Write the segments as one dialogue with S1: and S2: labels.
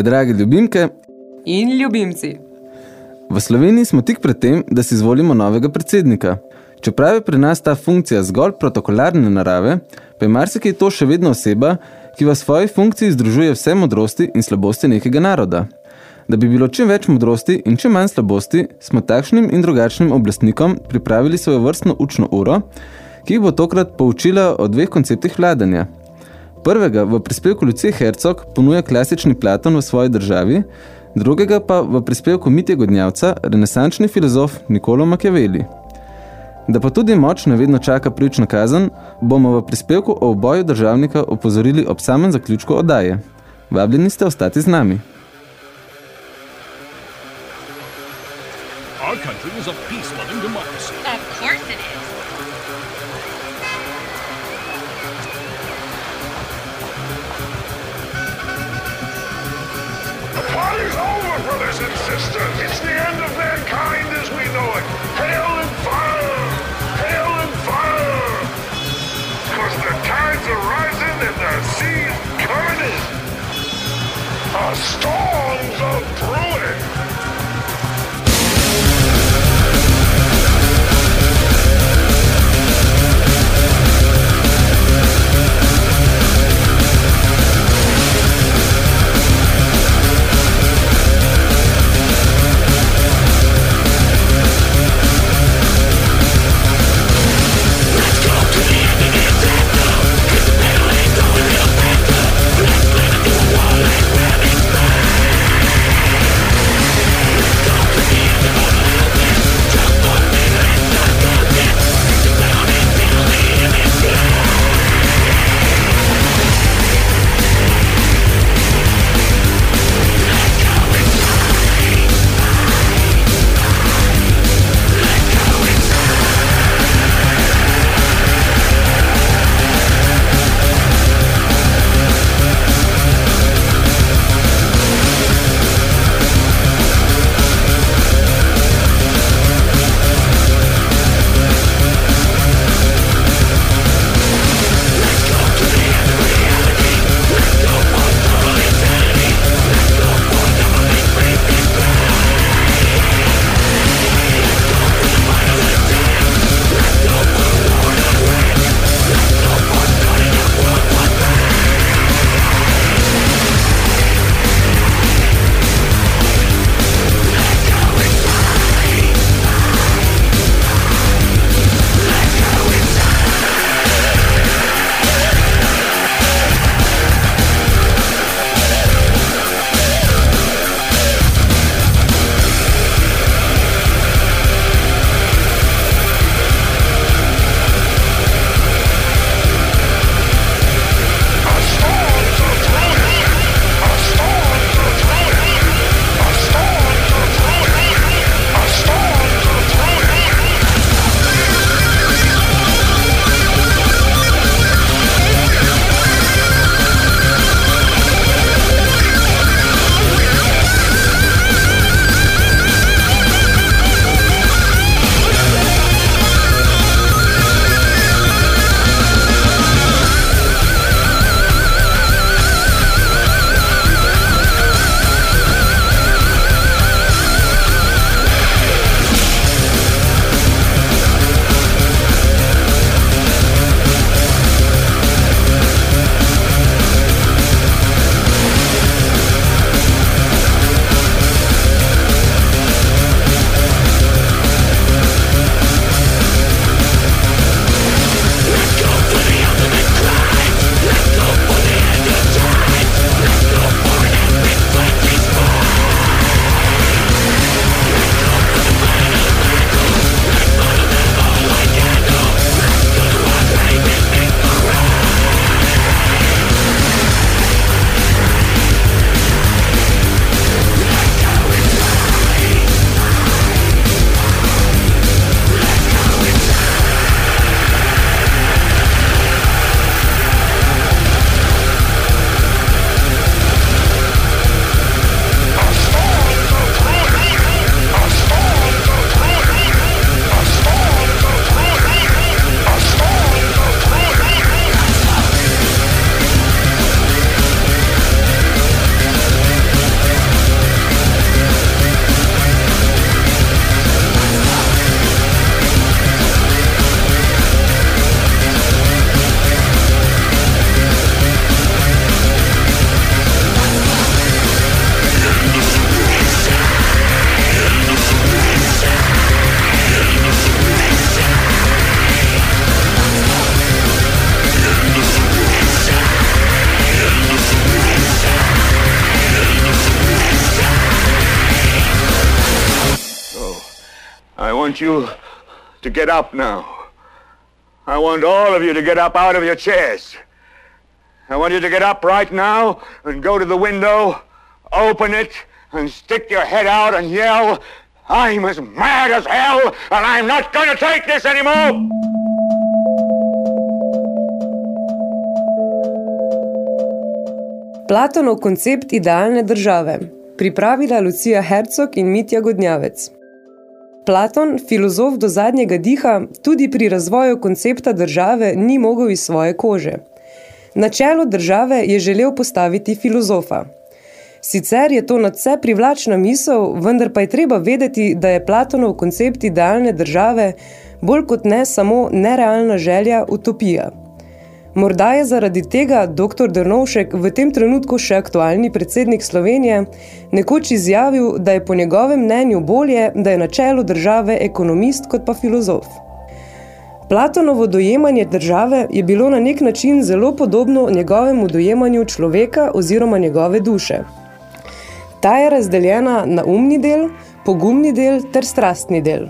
S1: Predragi ljubimke,
S2: In ljubimci.
S1: v Sloveniji smo tik pred tem, da si izvolimo novega predsednika. Čeprav je pri nas ta funkcija zgolj protokolarne narave, pa je marsikaj to še vedno oseba, ki v svoji funkciji združuje vse modrosti in slabosti nekega naroda. Da bi bilo čim več modrosti in čim manj slabosti, smo takšnim in drugačnim oblastnikom pripravili svojo vrstno učno uro, ki jih bo tokrat poučila o dveh konceptih vladanja. Prvega v prispevku Lucije Hercog ponuja klasični Platon v svoji državi, drugega pa v prispevku Mitje Godnjavca renesančni filozof Nikolo Machiavelli. Da pa tudi moč vedno čaka priučna kazen, bomo v prispevku o oboju državnika opozorili ob samem zaključku oddaje. Vabljeni ste ostati z nami.
S3: Our country is a peace-loving
S4: to get up now. I want all of you to get up out of your chairs. I want you to get up right now and go to the window, open it, and stick your head out and yell, I'm as mad as hell, and I'm not going to take this anymore!
S5: Platonov koncept idealne države. Pripravila Lucija Hercog in Mitja Godnjavec. Platon, filozof do zadnjega diha, tudi pri razvoju koncepta države ni mogel iz svoje kože. Na čelo države je želel postaviti filozofa. Sicer je to nadse privlačna misel, vendar pa je treba vedeti, da je Platonov koncept idealne države bolj kot ne samo nerealna želja, utopija. Morda je zaradi tega dr. Drnovšek, v tem trenutku še aktualni predsednik Slovenije, nekoč izjavil, da je po njegovem mnenju bolje, da je na čelu države ekonomist kot pa filozof. Platonovo dojemanje države je bilo na nek način zelo podobno njegovemu dojemanju človeka oziroma njegove duše. Ta je razdeljena na umni del, pogumni del ter strastni del.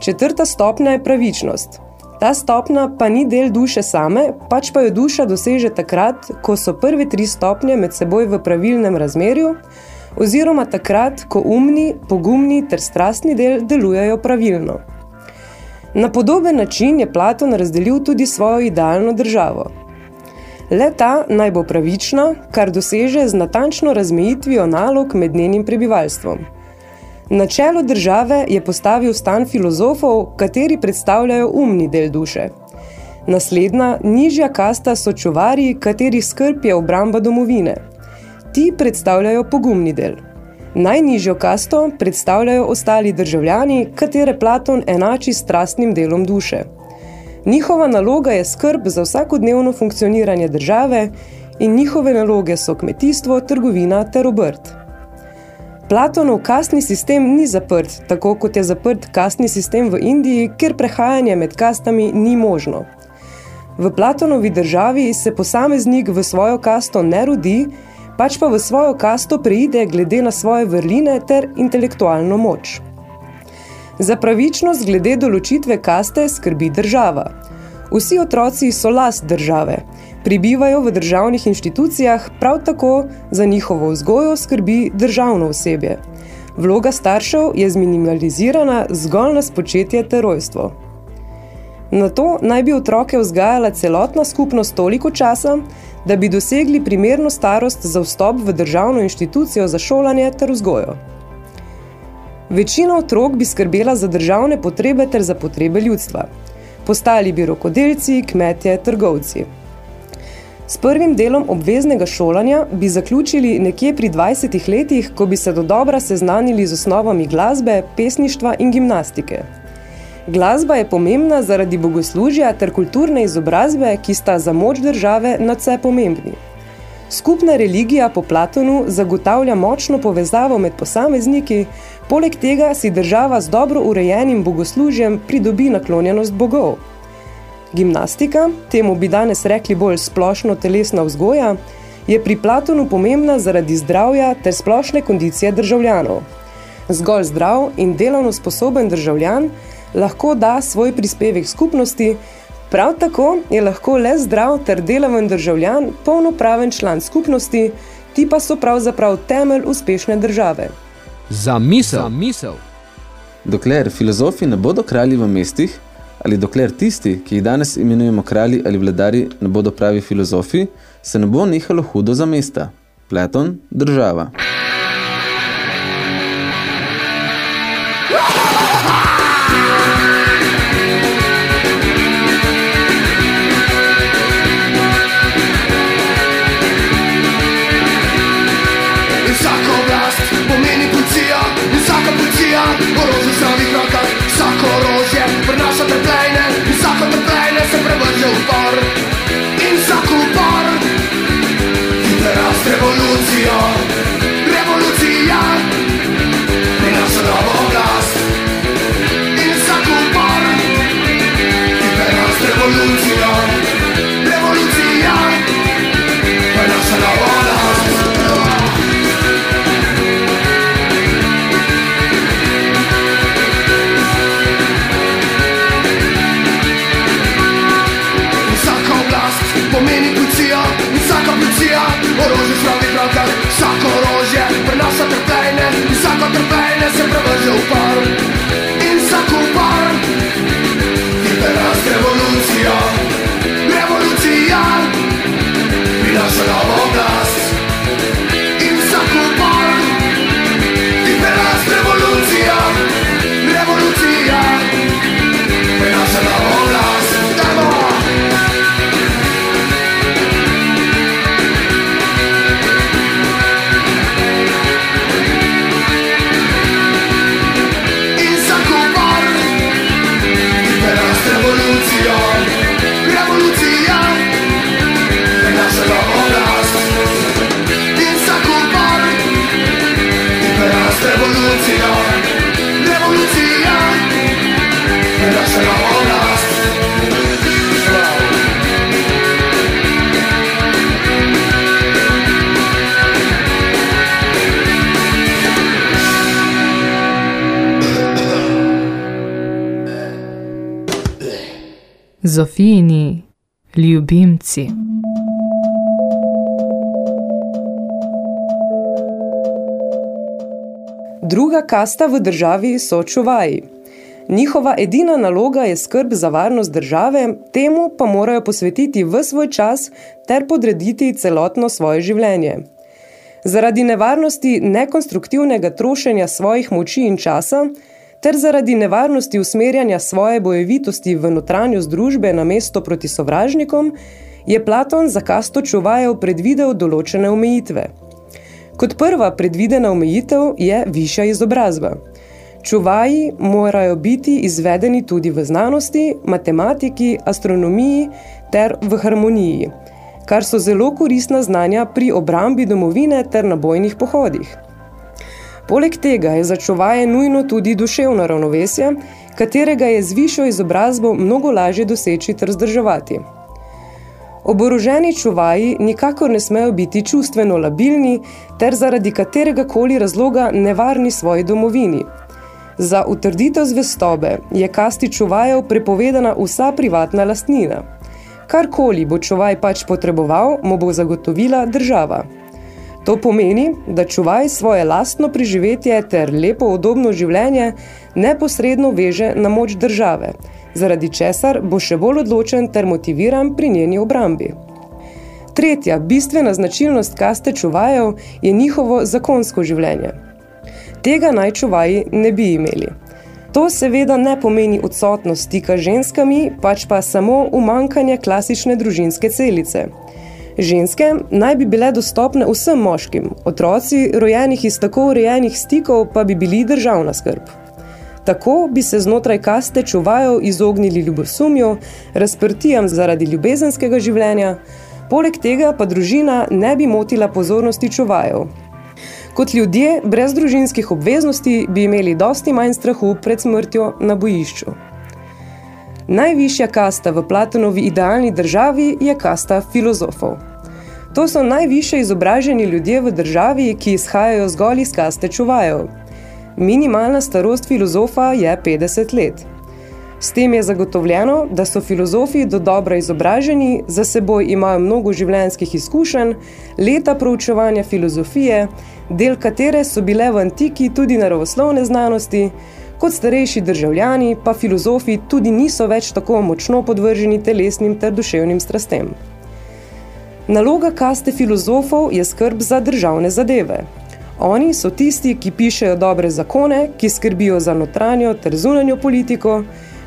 S5: Četrta stopnja je pravičnost. Ta stopnja pa ni del duše same, pač pa jo duša doseže takrat, ko so prve tri stopnje med seboj v pravilnem razmerju, oziroma takrat, ko umni, pogumni ter strastni del delujejo pravilno. Na podoben način je Platon razdelil tudi svojo idealno državo. Le ta naj bo pravična, kar doseže z natančno razmejitvijo nalog med njenim prebivalstvom. Na čelo države je postavil stan filozofov, kateri predstavljajo umni del duše. Naslednja, nižja kasta so čuvari, katerih skrb je obramba domovine. Ti predstavljajo pogumni del. Najnižjo kasto predstavljajo ostali državljani, katere Platon enači strastnim delom duše. Njihova naloga je skrb za vsakodnevno funkcioniranje države in njihove naloge so kmetijstvo, trgovina ter obrt. Platonov kastni sistem ni zaprt, tako kot je zaprt kastni sistem v Indiji, ker prehajanje med kastami ni možno. V Platonovi državi se posameznik v svojo kasto ne rodi, pač pa v svojo kasto preide glede na svoje vrline ter intelektualno moč. Za pravičnost glede določitve kaste skrbi država. Vsi otroci so last države, pribivajo v državnih inštitucijah, prav tako za njihovo vzgojo skrbi državno osebje. Vloga staršev je zminimalizirana zgolj na spočetje ter rojstvo. Na to naj bi otroke vzgajala celotna skupnost toliko časa, da bi dosegli primerno starost za vstop v državno inštitucijo za šolanje ter vzgojo. Večina otrok bi skrbela za državne potrebe ter za potrebe ljudstva. Postali bi rokodelci, kmetje, trgovci. S prvim delom obveznega šolanja bi zaključili nekje pri 20 letih, ko bi se do dobra seznanili z osnovami glasbe, pesništva in gimnastike. Glasba je pomembna zaradi bogoslužja ter kulturne izobrazbe, ki sta za moč države nadse pomembni. Skupna religija po Platonu zagotavlja močno povezavo med posamezniki, poleg tega si država z dobro urejenim bogoslužjem pridobi naklonjenost bogov. Gimnastika, temu bi danes rekli bolj splošno telesna vzgoja, je pri Platonu pomembna zaradi zdravja ter splošne kondicije državljanov. Zgolj zdrav in delovno sposoben državljan lahko da svoj prispevek skupnosti, prav tako je lahko le zdrav ter delaven državljan polnopraven član skupnosti, ti pa so pravzaprav temelj uspešne države.
S6: Za misel. Za misel.
S1: Dokler filozofi ne bodo kralji v mestih, ali dokler tisti, ki jih danes imenujemo kralji ali vladari, ne bodo pravi filozofi, se ne bo nehalo hudo za mesta. Platon, država.
S7: In se prevrže
S2: Zofijini ljubimci.
S5: Druga kasta v državi so čuvaji. Njihova edina naloga je skrb za varnost države, temu pa morajo posvetiti v svoj čas ter podrediti celotno svoje življenje. Zaradi nevarnosti nekonstruktivnega trošenja svojih moči in časa, ter zaradi nevarnosti usmerjanja svoje bojevitosti v notranjost družbe na mesto proti sovražnikom, je Platon za kasto čuvajev predvidel določene omejitve. Kot prva predvidena omejitev je višja izobrazba. Čuvaji morajo biti izvedeni tudi v znanosti, matematiki, astronomiji ter v harmoniji, kar so zelo koristna znanja pri obrambi domovine ter na bojnih pohodih. Poleg tega je za čuvaje nujno tudi duševno ravnovesje, katerega je z višjo izobrazbo mnogo lažje doseči ter zdrževati. Oboroženi čuvaji nikakor ne smejo biti čustveno labilni ter zaradi katerega koli razloga nevarni svoji domovini. Za utrditev zvestobe je kasti čuvajev prepovedana vsa privatna lastnina. Karkoli bo čuvaj pač potreboval, mu bo zagotovila država. To pomeni, da čuvaj svoje lastno preživetje ter lepo udobno življenje neposredno veže na moč države, zaradi česar bo še bolj odločen ter motiviran pri njeni obrambi. Tretja, bistvena značilnost kaste čuvajev je njihovo zakonsko življenje. Tega naj čuvaji ne bi imeli. To seveda ne pomeni odsotnost stika ženskami, pač pa samo umankanje klasične družinske celice. Ženske naj bi bile dostopne vsem moškim, otroci, rojenih iz tako urejenih stikov, pa bi bili državna skrb. Tako bi se znotraj kaste čuvajev izognili ljubosumju, razprtijam zaradi ljubezenskega življenja, poleg tega pa družina ne bi motila pozornosti čuvajev. Kot ljudje brez družinskih obveznosti bi imeli dosti manj strahu pred smrtjo na bojišču. Najvišja kasta v Platonovi idealni državi je kasta filozofov. To so najviše izobraženi ljudje v državi, ki izhajajo zgolj iz kaste čuvajev. Minimalna starost filozofa je 50 let. S tem je zagotovljeno, da so filozofi do dobro izobraženi, za seboj imajo mnogo življenjskih izkušenj, leta proučevanja filozofije, del katere so bile v antiki tudi naravoslovne znanosti, kot starejši državljani pa filozofi tudi niso več tako močno podvrženi telesnim ter duševnim strastem. Naloga kaste filozofov je skrb za državne zadeve. Oni so tisti, ki pišejo dobre zakone, ki skrbijo za notranjo ter zunanjo politiko,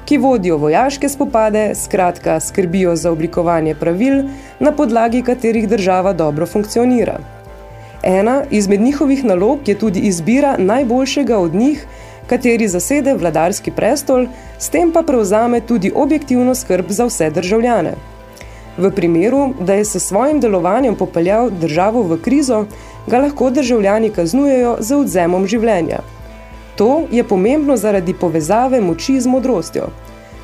S5: ki vodijo vojaške spopade, skratka skrbijo za oblikovanje pravil, na podlagi katerih država dobro funkcionira. Ena izmed njihovih nalog je tudi izbira najboljšega od njih, kateri zasede vladarski prestol, s tem pa prevzame tudi objektivno skrb za vse državljane. V primeru, da je s svojim delovanjem popeljal državo v krizo, ga lahko državljani kaznujejo z odzemom življenja. To je pomembno zaradi povezave moči z modrostjo.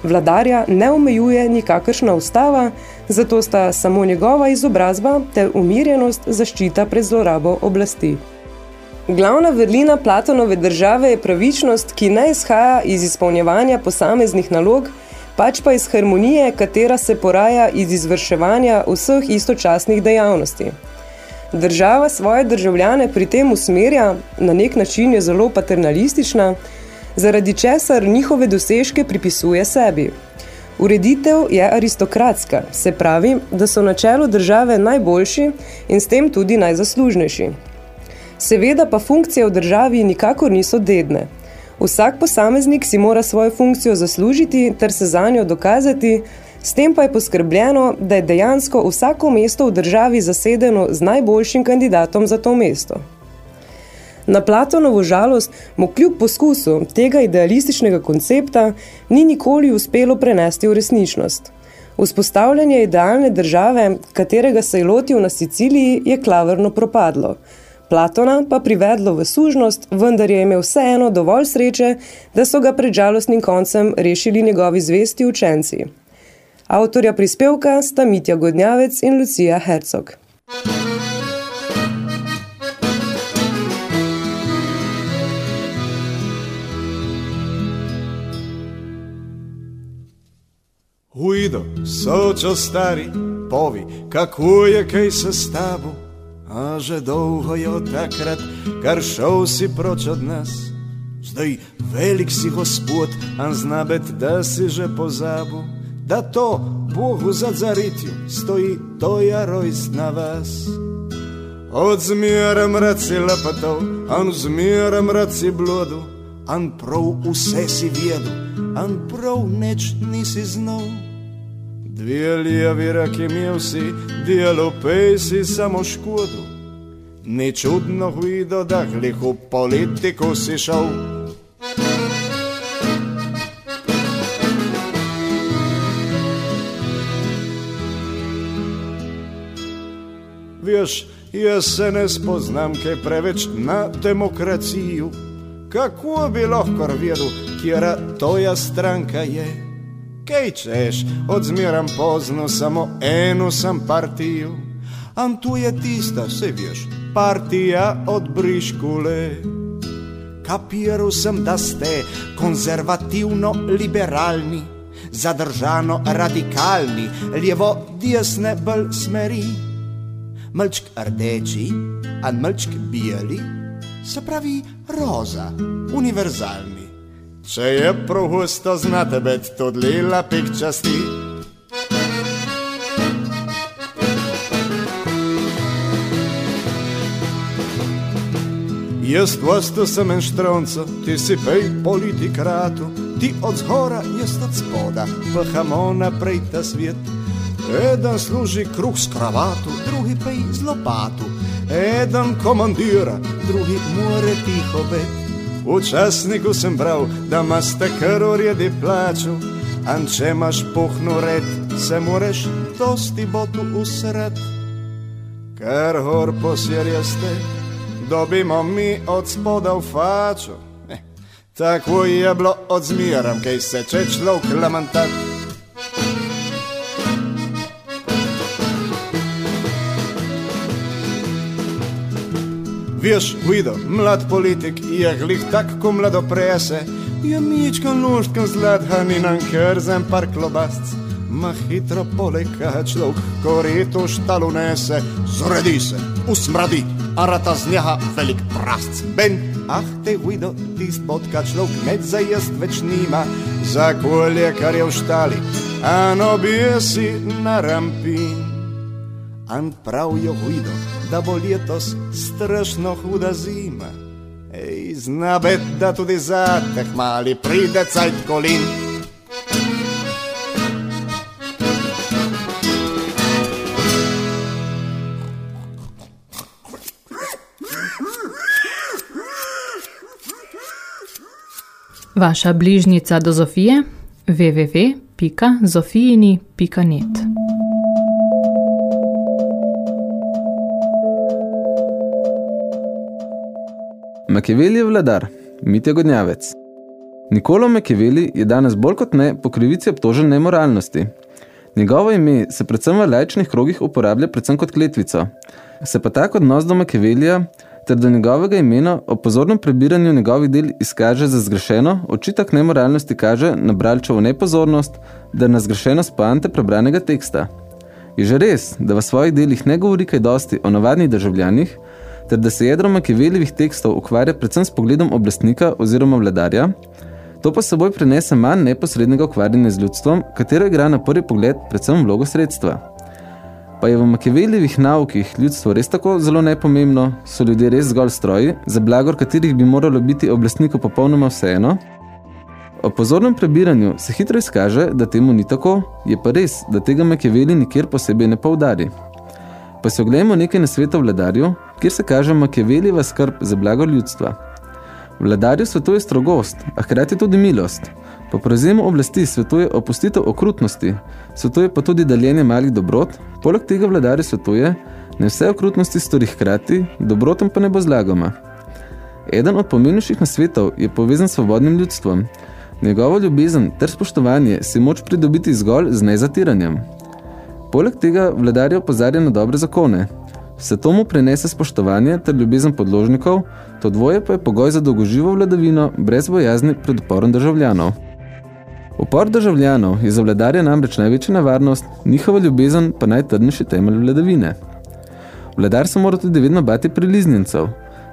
S5: Vladarja ne omejuje nikakršna ustava, zato sta samo njegova izobrazba ter umirjenost zaščita pred zlorabo oblasti. Glavna vrlina Platonove države je pravičnost, ki ne izhaja iz izpolnjevanja posameznih nalog, pač pa iz harmonije, katera se poraja iz izvrševanja vseh istočasnih dejavnosti. Država svoje državljane pri tem usmerja, na nek način je zelo paternalistična, zaradi česar njihove dosežke pripisuje sebi. Ureditev je aristokratska, se pravi, da so na čelu države najboljši in s tem tudi najzaslužnejši. Seveda pa funkcije v državi nikakor niso dedne. Vsak posameznik si mora svojo funkcijo zaslužiti ter se za njo dokazati, s tem pa je poskrbljeno, da je dejansko vsako mesto v državi zasedeno z najboljšim kandidatom za to mesto. Na Platonovo žalost mu kljub poskusu tega idealističnega koncepta ni nikoli uspelo prenesti v resničnost. Vzpostavljanje idealne države, katerega se je lotil na Siciliji, je klavrno propadlo. Platona pa privedlo v sužnost, vendar je imel vseeno dovolj sreče, da so ga pred žalostnim koncem rešili njegovi zvesti učenci. Avtorja prispevka sta Mitja Godnjavec in Lucija Hercog.
S8: Ujdo, sočo stari, povi, kako je kaj se s tabo, a že dolgo je od takrat, kar šel si proč od nas. Zdaj velik si gospod, a znabet, da si že pozabil, da to Bogu za zaritju stoji toja rojst na vas. Od zmera mraci lepotov, an zmera mraci blodu, an prav vse si vedu, an prav neč nisi znal. Dve lijevi raki imel si, delo pej si samo škodu. Ni čudno vido, da glih v politiko si šel. Veš, jaz se ne spoznam kaj preveč na demokracijo. Kako bi lahko vedel, kjera toja stranka je? Kaj češ, odzmeram pozno, samo eno sem partijo. Am tu je tista, se veš, partija od briškule. Kapiral sem, da ste konzervativno-liberalni, zadržano radikalni, levo desne bolj smeri. Malčk rdeči, a malčk beli, se pravi roza, univerzalni. Če je prohusto, znate bet tudi lapik časti. Jaz vlasto sem en štronco, ti si pej politikratu, ti od zhora, jaz od spoda, pahamo naprej ta svet. Eden služi kruh s kravatu, drugi pej z lopatu, eden komandira, drugi more tiho bet. V časniku sem bral, da imaš kar uredi plaču, a če imaš puhnu red, se moreš dosti botu usred. Ker hor posjerje ste, dobimo mi od spoda v fačo. Eh, tako je bilo od zmeram, kaj se če človek lamentat. Veš, Guido, mlad politik je glih tako mlado prese, je mička nožka zlata ni nam krzem par klobasc. Ma hitro poleka človek, ko reto štalu nese, zredi se, usmradi, a rata z njega velik prasc. Ben, ah te Guido, ti spotka človek med za jest več nima, za kolje, kar je v štali, a no si na rampin. An pravijo Guido, da bo letos strašno huda zima. Ej, zna bet, da tudi za teh mali pride cajt kolin.
S2: Vaša bližnica do Zofije www.zofijini.net
S1: Makeveli je vladar, Mitja Godnjavec. Nikolo Makeveli je danes bolj kot ne po krivici obtožen nemoralnosti. Njegovo ime se predvsem v lajčnih krogih uporablja predvsem kot kletvico. Se pa tak odnos do Makevelija ter do njegovega imena o pozornem prebiranju njegovih del izkaže za zgrešeno, očitak nemoralnosti kaže na bralčevo nepozornost, da na zgrešenost poante prebranega teksta. Je že res, da v svojih delih ne govori kaj dosti o navadnih državljanih, ter da se jedro Makiavelijevih tekstov ukvarja predvsem s pogledom oblastnika oziroma vladarja, to pa seboj prenese manj neposrednega ukvarjanja z ljudstvom, katero igra na prvi pogled predvsem vlogo sredstva. Pa je v Makiavelijevih naukih ljudstvo res tako zelo nepomembno, so ljudje res zgolj stroji, za blagor katerih bi moralo biti oblastniku popolnoma vseeno? O pozornem prebiranju se hitro izkaže, da temu ni tako, je pa res, da tega Machiavelli nikjer posebej ne poudari. Pa se oglejmo nekaj na svetu vladarju, kjer se kaže Machiavellijeva skrb za blago ljudstva. Vladarju svetuje strogost, a hkrati tudi milost. Po prevzemu oblasti svetuje opustitev okrutnosti, svetuje pa tudi deljenje malih dobrot, poleg tega vladarju svetuje, ne vse okrutnosti stori hkrati, dobrotom pa ne bo zlagoma. Eden od pomembnejših nasvetov je povezan s svobodnim ljudstvom. Njegovo ljubezen ter spoštovanje si moč pridobiti zgolj z nezatiranjem. Poleg tega vladarja opozarja na dobre zakone. Vse to mu prenese spoštovanje ter ljubezen podložnikov, to dvoje pa je pogoj za dolgoživo vladavino brez bojazni pred uporom državljanov. Upor državljanov je za vladarja namreč največja nevarnost, njihova ljubezen pa najtrdnejši temelj vladavine. Vladar se mora tudi vedno bati priliznjencev.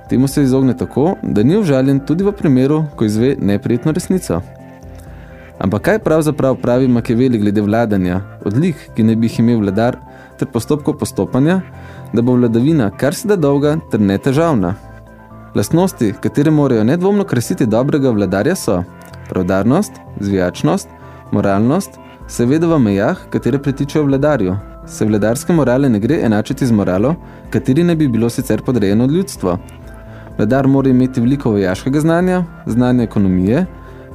S1: Temu se izogne tako, da ni užaljen tudi v primeru, ko izve neprijetno resnico. Ampak kaj pravzaprav pravi Machiavelli glede vladanja, odlik, ki ne bi jih imel vladar, ter postopkov postopanja, da bo vladavina kar se da dolga ter netežavna? Lastnosti, katere morajo nedvomno krasiti dobrega vladarja so pravdarnost, zvijačnost, moralnost, seveda v mejah, katere pritičajo vladarju. Se vladarske morale ne gre enačiti z moralo, kateri ne bi bilo sicer podrejeno od ljudstvo. Vladar mora imeti veliko vojaškega znanja, znanja ekonomije,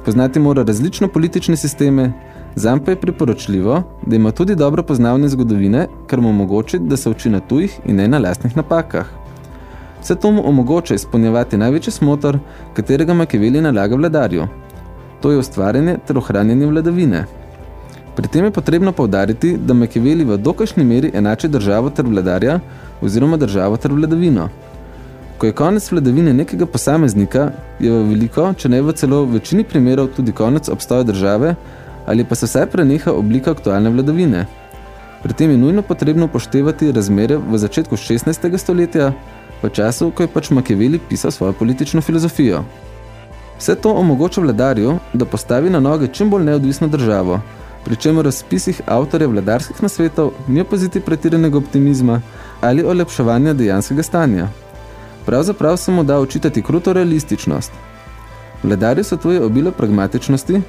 S1: poznati mora različno politične sisteme, zam pa je priporočljivo, da ima tudi dobro poznavanje zgodovine, kar mu omogoči, da se uči na tujih in ne na lastnih napakah. Vse to mu omogoča izpolnjevati največji smotor, katerega Machiavelli nalaga vladarju. To je ustvarjanje ter ohranjanje vladavine. Pri tem je potrebno poudariti, da Machiavelli v dokajšnji meri enači državo ter vladarja oziroma državo ter vladavino. Ko je konec vladavine nekega posameznika, je v veliko, če ne v celo večini primerov tudi konec obstoja države ali pa se vsaj preneha oblika aktualne vladavine. Pri tem je nujno potrebno poštevati razmere v začetku 16. stoletja, v času, ko je pač Machiavelli pisal svojo politično filozofijo. Vse to omogoča vladarju, da postavi na noge čim bolj neodvisno državo, pri čemer v spisih avtorja vladarskih nasvetov ni opaziti pretiranega optimizma ali olepševanja dejanskega stanja. Pravzaprav se mu da očitati kruto realističnost. Vladarju svetuje obilo pragmatičnosti,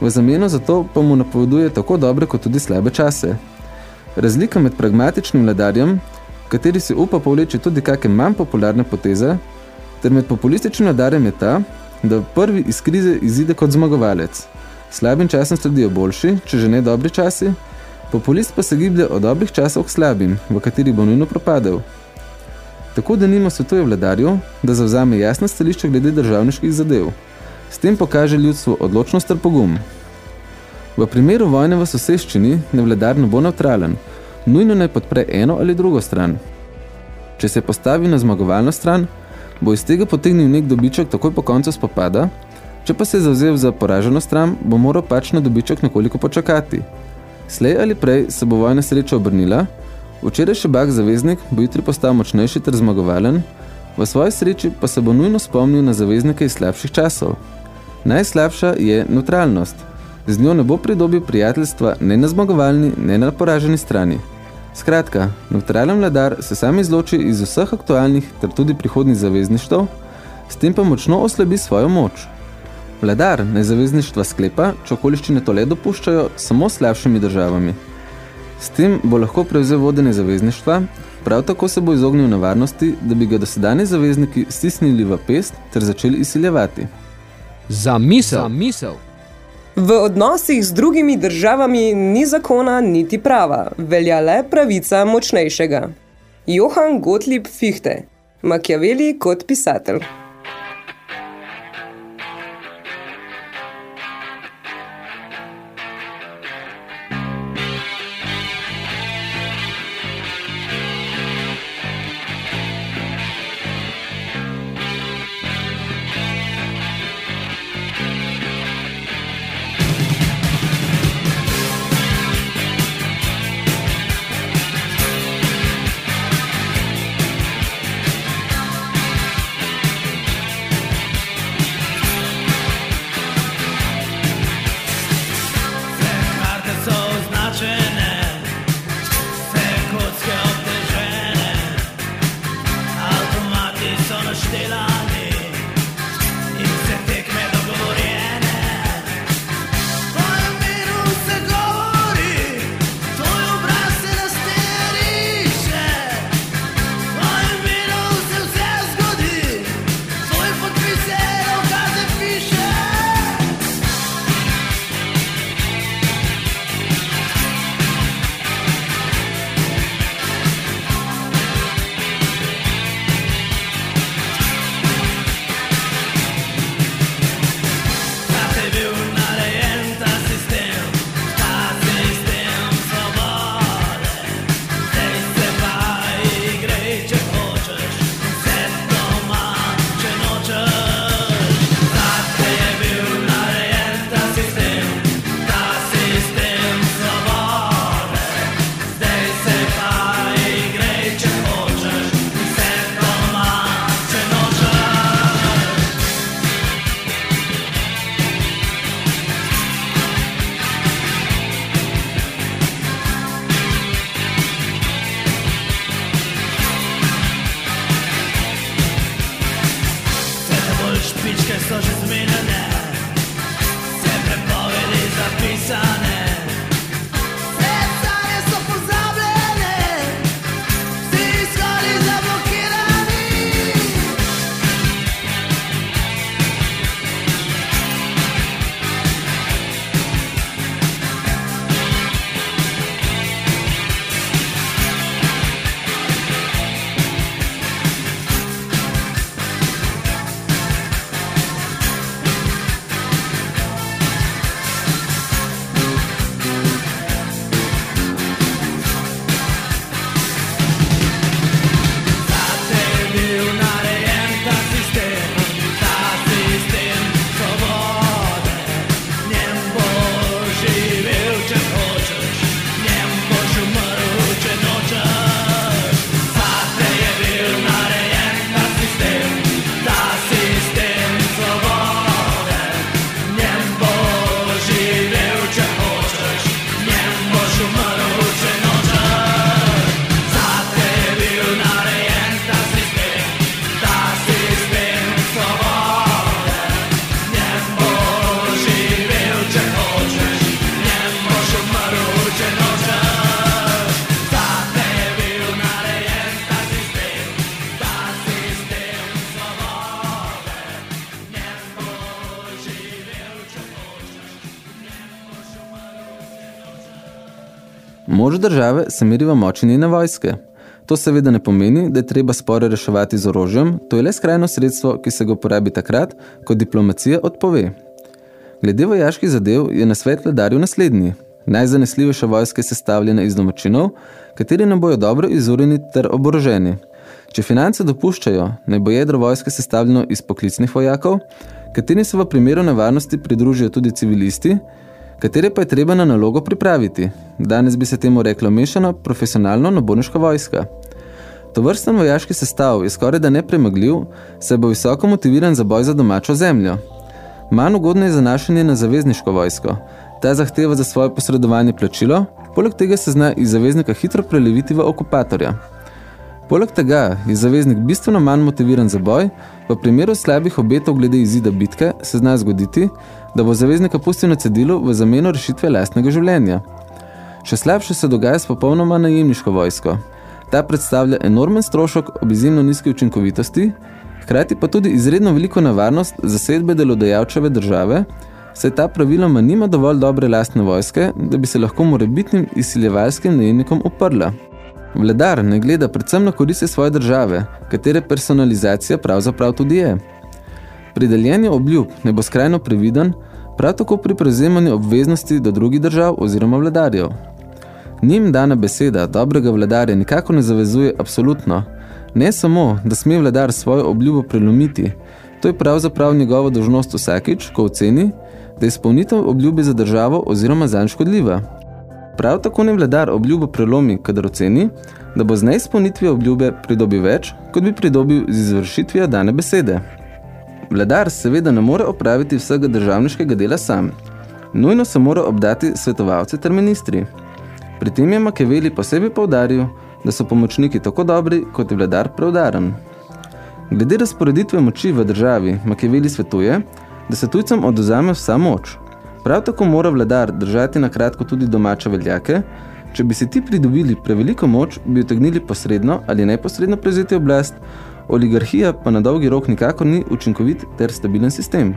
S1: v zameno za to pa mu napoveduje tako dobre kot tudi slabe čase. Razlika med pragmatičnim vladarjem, kateri se upa povleči tudi kakšne manj popularne poteze, ter med populističnim vladarjem je ta, da prvi iz krize izide kot zmagovalec. Slabim časom sledijo boljši, če že ne dobri časi, populist pa se giblje od dobrih časov k slabim, v kateri bo nujno propadel. Tako da nima svetuje vladarju, da zavzame jasno stališče glede državniških zadev. S tem pokaže ljudstvu odločnost ter pogum. V primeru vojne v soseščini ne vladar ne bo neutralen, nujno ne podpre eno ali drugo stran. Če se postavi na zmagovalno stran, bo iz tega potegnil nek dobiček takoj po koncu spopada, če pa se je zavzel za poraženo stran, bo moral pač na dobiček nekoliko počakati. Slej ali prej se bo vojna sreča obrnila, včeraj še bak zaveznik bo jutri postal močnejši ter zmagovalen, v svoji sreči pa se bo nujno spomnil na zaveznike iz slabših časov. Najslabša je neutralnost. Z njo ne bo pridobil prijateljstva ne na zmagovalni, ne na poraženi strani. Skratka, neutralen vladar se sam izloči iz vseh aktualnih ter tudi prihodnih zavezništv, s tem pa močno oslabi svojo moč. Vladar nezavezništva sklepa, če okoliščine to le dopuščajo, samo slabšimi državami. S tem bo lahko prevzel vodenje zavezništva, prav tako se bo izognil nevarnosti, da bi ga dosedani zavezniki stisnili v pest ter začeli izsiljevati.
S6: Za misel. Za misel.
S5: V odnosih z drugimi državami ni zakona niti prava, velja le pravica močnejšega. Johann Gottlieb Fichte, Machiavelli kot pisatelj.
S1: Moč države se meri v moči njene vojske. To seveda ne pomeni, da je treba spore reševati z orožjem, to je le skrajno sredstvo, ki se ga uporabi takrat, ko diplomacija odpove. Glede vojaških zadev je na svet vladarju naslednji. Najzanesljivejša vojska je sestavljena iz domačinov, kateri ne bojo dobro izurjeni ter oboroženi. Če finance dopuščajo, naj bo jedro vojske sestavljeno iz poklicnih vojakov, kateri se v primeru nevarnosti pridružijo tudi civilisti, katere pa je treba na nalogo pripraviti. Danes bi se temu reklo mešano profesionalno naborniška vojska. Tovrsten vojaški sestav je skoraj da nepremagljiv, saj bo visoko motiviran za boj za domačo zemljo. Manj ugodno je zanašanje na zavezniško vojsko. Ta zahteva za svoje posredovanje plačilo, poleg tega se zna iz zaveznika hitro preleviti v okupatorja. Poleg tega je zaveznik bistveno manj motiviran za boj, v primeru slabih obetov glede izida bitke se zna zgoditi, da bo zaveznika pustil na cedilu v zameno rešitve lastnega življenja. Še slabše se dogaja s popolnoma najemniško vojsko. Ta predstavlja enormen strošek ob izjemno nizki učinkovitosti, hkrati pa tudi izredno veliko nevarnost za sedbe delodajalčeve države, saj ta praviloma nima dovolj dobre lastne vojske, da bi se lahko morebitnim izsiljevalskim najemnikom uprla. Vladar ne gleda predvsem na koriste svoje države, katere personalizacija pravzaprav tudi je. Pri deljenju obljub ne bo skrajno previden, prav tako pri prevzemanju obveznosti do drugih držav oziroma vladarjev. Njim dana beseda dobrega vladarja nikako ne zavezuje absolutno. Ne samo, da sme vladar svojo obljubo prelomiti, to je pravzaprav njegova dožnost vsakič, ko oceni, da je izpolnitev obljube za državo oziroma zanj škodljiva. Prav tako ne vladar obljubo prelomi, kadar oceni, da bo z neizpolnitvijo obljube pridobil več, kot bi pridobil z izvršitvijo dane besede. Vladar seveda ne more opraviti vsega državniškega dela sam. Nujno se mora obdati svetovalce ter ministri. Pri tem je Makeveli posebej poudaril, da so pomočniki tako dobri, kot je vladar preudaren. Glede razporeditve moči v državi, Makeveli svetuje, da se tujcem oduzame vsa moč. Prav tako mora vladar držati na kratko tudi domače veljake, če bi si ti pridobili preveliko moč, bi utegnili posredno ali neposredno prevzeti oblast, oligarhija pa na dolgi rok nikakor ni učinkovit ter stabilen sistem.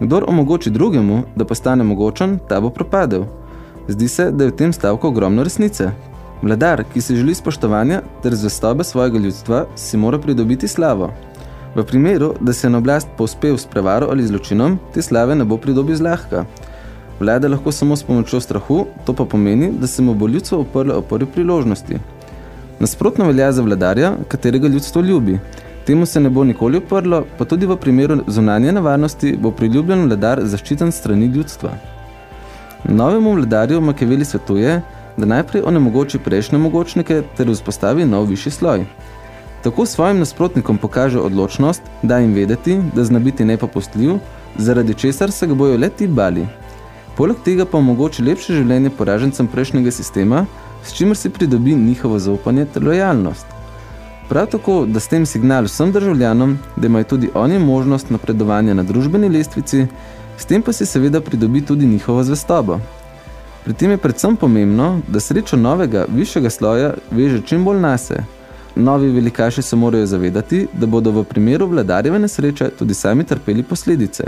S1: Kdor omogoči drugemu, da postane mogočen, ta bo propadel. Zdi se, da je v tem stavku ogromno resnice. Vladar, ki si želi spoštovanja ter zvestobe svojega ljudstva, si mora pridobiti slavo. V primeru, da se je na oblast povspel s prevaro ali zločinom, te slave ne bo pridobil zlahka. Vlada lahko samo s pomočjo strahu, to pa pomeni, da se mu bo ljudstvo uprlo o prvi priložnosti. Nasprotno velja za vladarja, katerega ljudstvo ljubi. Temu se ne bo nikoli uprlo, pa tudi v primeru zunanje nevarnosti bo priljubljen vladar zaščiten strani ljudstva. Novemu vladarju Makeveli svetuje, da najprej onemogoči prejšnje mogočnike ter vzpostavi nov višji sloj. Tako svojim nasprotnikom pokaže odločnost, da jim vedeti, da zna biti nepopustljiv, zaradi česar se ga bojo le ti bali. Poleg tega pa omogoči lepše življenje poražencem prejšnjega sistema, s čimer si pridobi njihovo zaupanje ter lojalnost. Prav tako, da s tem signal vsem državljanom, da imajo tudi oni možnost napredovanja na družbeni lestvici, s tem pa se seveda pridobi tudi njihovo zvestobo. Pri tem je predvsem pomembno, da srečo novega, višjega sloja veže čim bolj nase. Novi velikaši se morajo zavedati, da bodo v primeru vladarjeve nesreče tudi sami trpeli posledice.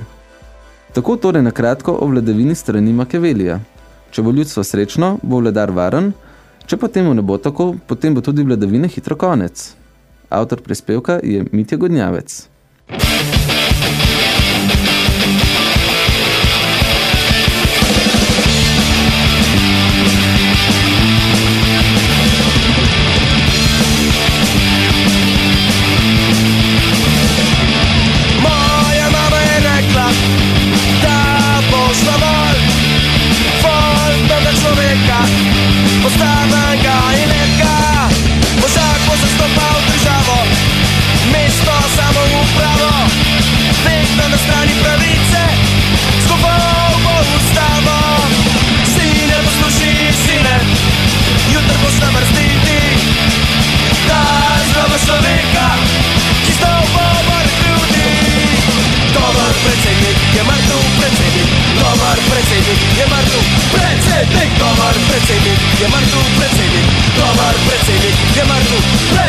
S1: Tako torej na kratko o vladavini strani Makevelija. Če bo ljudstvo srečno, bo vladar varen, če pa temu ne bo tako, potem bo tudi vladavine hitro konec. Avtor prispevka je Mitja Godnjavec.
S9: Moja na strani pravice, skoval bo ustavo. Sine, posluši, sine, jutr boš na vrstiti Da zloba človeka, ki bo mora ljudi Dobar predsednik je mrtev predsednik. Dobar predsednik je mrtev predsednik. Dobar predsednik je mrtev predsednik. Dobar predsednik je mrtev predsednik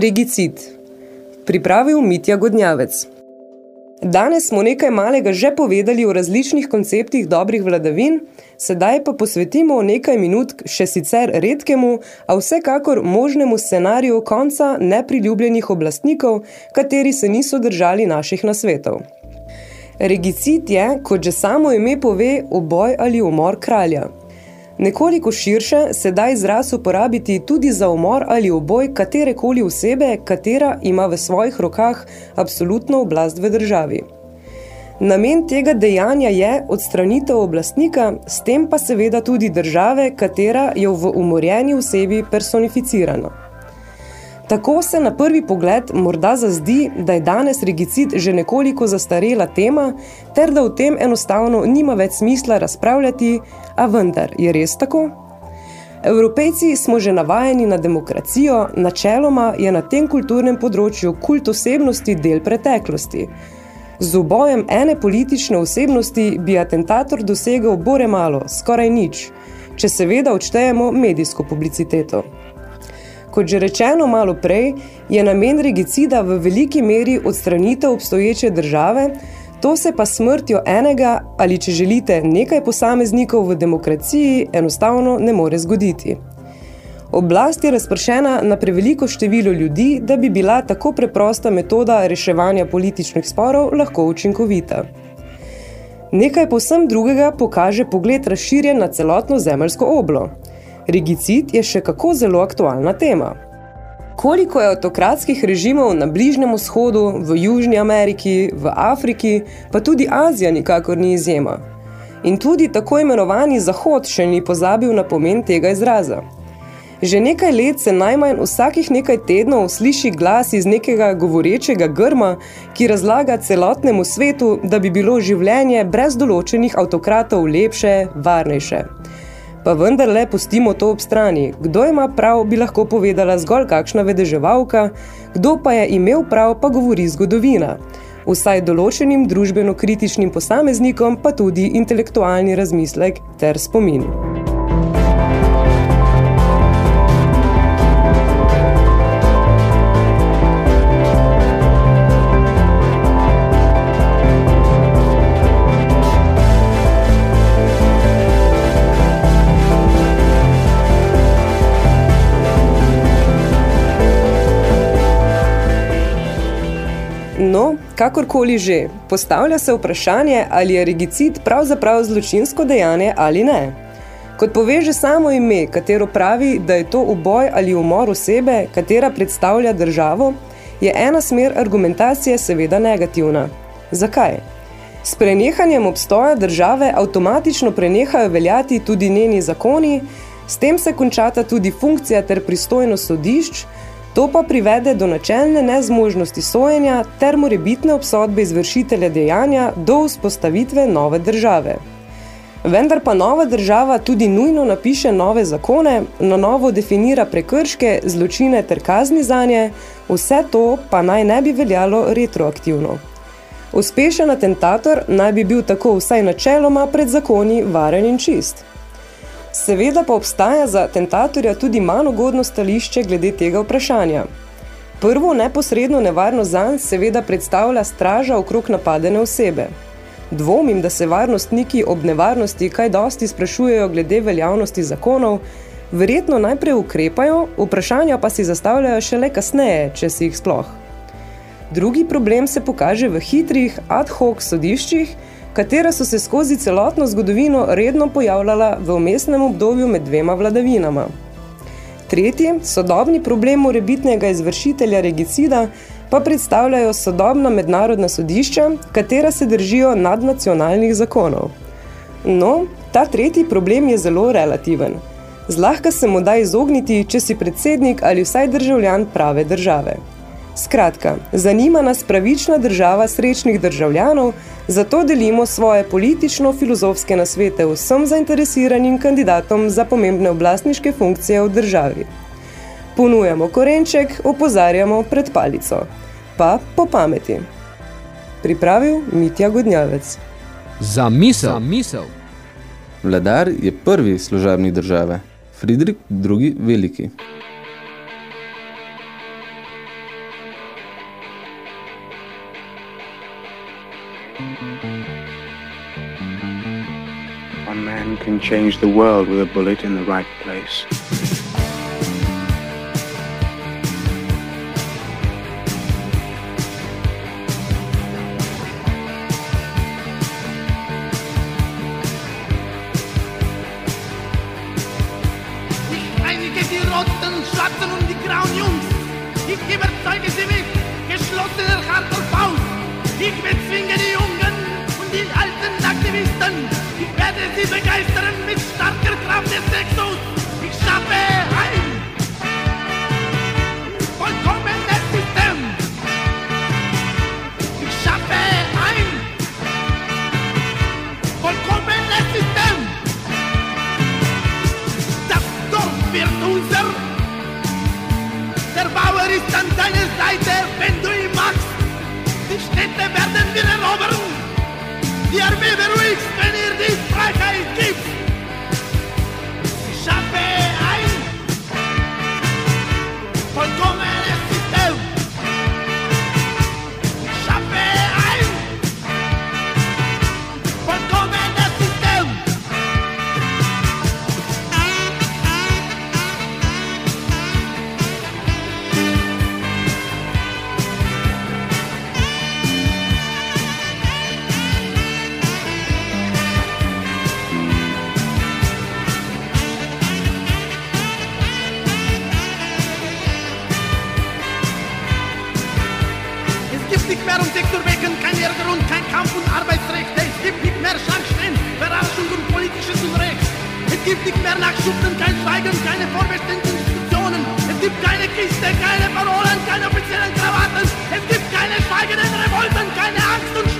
S5: Regicid. Pripravil Mitja Godnjavec. Danes smo nekaj malega že povedali o različnih konceptih dobrih vladavin, sedaj pa posvetimo nekaj minut še sicer redkemu, a vsekakor možnemu scenariju konca nepriljubljenih oblastnikov, kateri se niso držali naših nasvetov. Regicid je, kot že samo ime pove, oboj ali umor kralja. Nekoliko širše se da izraz uporabiti tudi za umor ali oboj katerekoli osebe, katera ima v svojih rokah absolutno oblast v državi. Namen tega dejanja je odstranitev oblastnika, s tem pa seveda tudi države, katera je v umorjeni osebi personificirana. Tako se na prvi pogled morda zazdi, da je danes regicid že nekoliko zastarela tema, ter da v tem enostavno nima več smisla razpravljati, a vendar je res tako? Evropejci smo že navajeni na demokracijo, načeloma je na tem kulturnem področju kult osebnosti del preteklosti. Z ubojem ene politične osebnosti bi atentator dosegel bore malo, skoraj nič, če seveda odštejemo medijsko publiciteto. Kot že rečeno malo prej, je namen regicida v veliki meri odstranitev obstoječe države, to se pa smrtjo enega ali, če želite, nekaj posameznikov v demokraciji enostavno ne more zgoditi. Oblast je razpršena na preveliko število ljudi, da bi bila tako preprosta metoda reševanja političnih sporov lahko učinkovita. Nekaj povsem drugega pokaže pogled razširjen na celotno zemeljsko oblo. Regicid je še kako zelo aktualna tema. Koliko je autokratskih režimov na Bližnjem vzhodu, v Južni Ameriki, v Afriki, pa tudi Azija nikakor ni izjema. In tudi tako imenovani Zahod še ni pozabil na pomen tega izraza. Že nekaj let se najmanj vsakih nekaj tednov sliši glas iz nekega govorečega grma, ki razlaga celotnemu svetu, da bi bilo življenje brez določenih avtokratov lepše, varnejše. Pa vendarle pustimo to ob strani. Kdo ima prav, bi lahko povedala zgolj kakšna vedeževalka, kdo pa je imel prav, pa govori zgodovina. Vsaj določenim družbeno-kritičnim posameznikom pa tudi intelektualni razmislek ter spomin. Kakorkoli že, postavlja se vprašanje, ali je regicid pravzaprav zločinsko dejanje ali ne. Kot pove že samo ime, katero pravi, da je to uboj ali umor osebe, katera predstavlja državo, je ena smer argumentacije seveda negativna. Zakaj? S prenehanjem obstoja države avtomatično prenehajo veljati tudi njeni zakoni, s tem se končata tudi funkcija ter pristojnost sodišč, To pa privede do načelne nezmožnosti sojenja ter morebitne obsodbe izvršitelja dejanja do vzpostavitve nove države. Vendar pa nova država tudi nujno napiše nove zakone, na novo definira prekrške, zločine ter kazni zanje, vse to pa naj ne bi veljalo retroaktivno. Uspešen atentator naj bi bil tako vsaj načeloma pred zakoni varen in čist. Seveda pa obstaja za tentatorja tudi manj ugodno stališče glede tega vprašanja. Prvo neposredno nevarno zanj seveda predstavlja straža okrog napadene osebe. Dvomim, da se varnostniki ob nevarnosti kaj dosti sprašujejo glede veljavnosti zakonov, verjetno najprej ukrepajo, vprašanja pa si zastavljajo šele kasneje, če si jih sploh. Drugi problem se pokaže v hitrih ad hoc sodiščih, katera so se skozi celotno zgodovino redno pojavljala v umestnem obdobju med dvema vladavinama. Tretji, sodobni problem morebitnega izvršitelja regicida pa predstavljajo sodobna mednarodna sodišča, katera se držijo nadnacionalnih zakonov. No, ta tretji problem je zelo relativen. Zlahka se mu da izogniti, če si predsednik ali vsaj državljan prave države. Skratka, zanima nas pravična država srečnih državljanov, zato delimo svoje politično-filozofske nasvete vsem zainteresiranim kandidatom za pomembne oblastniške funkcije v državi. Ponujamo korenček, opozarjamo pred palico. Pa po pameti. Pripravil Mitja Godnjavec.
S6: Za misel. Za misel.
S1: Vladar je prvi služabnik države, Friedrich II. Veliki.
S7: Can change the world with a bullet in the right place.
S10: Sektorbecken, kein Ärger und kein Kampf und Arbeitsrechte. Es gibt nicht mehr Schrankenstellen, Verarschung und politisches Unrecht.
S7: Es gibt nicht mehr Nachschubsen, kein Schweigen, keine vorbestimmten Institutionen. Es gibt keine Kiste, keine Parolen, keine offiziellen Krawatten. Es gibt keine schweigenden Revolten, keine Angst und stummes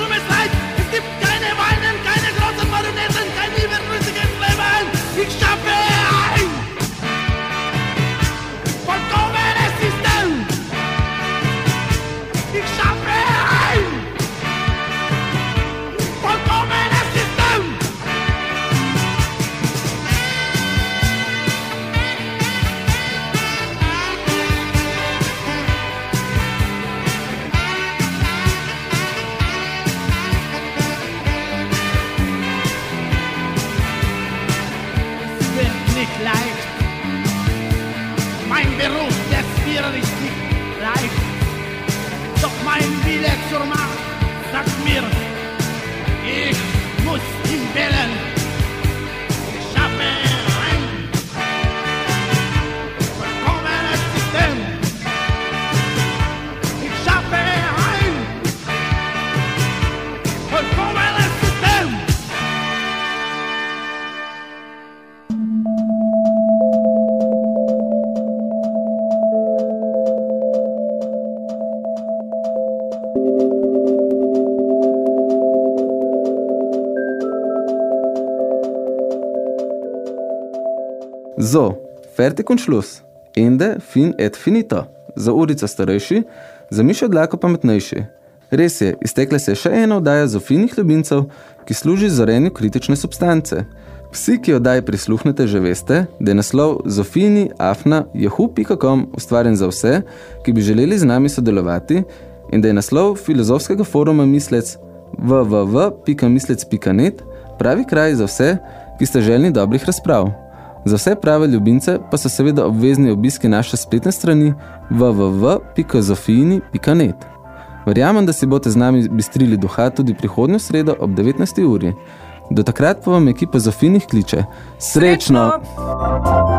S1: So, fertig und Schluss. Ende, fin et finito. Za urico starejši, za mišo dlako pametnejši. Res je, iztekla se je še ena oddaja zofinih ljubimcev, ki služi zorenju kritične substance. Vsi, ki oddaji prisluhnete, že veste, da je naslov zofini afna jahu.com ustvarjen za vse, ki bi želeli z nami sodelovati in da je naslov filozofskega foruma mislec www.mislec.net pravi kraj za vse, ki ste želni dobrih razprav. Za vse prave ljubimce pa so seveda obvezni obiski naše spletne strani www.zofijini.net. Verjamem, da si boste z nami bistrili duha tudi prihodnjo sredo ob 19. uri. Do takrat pa vam ekipa Zofinih kliče. Srečno!
S5: Srečno!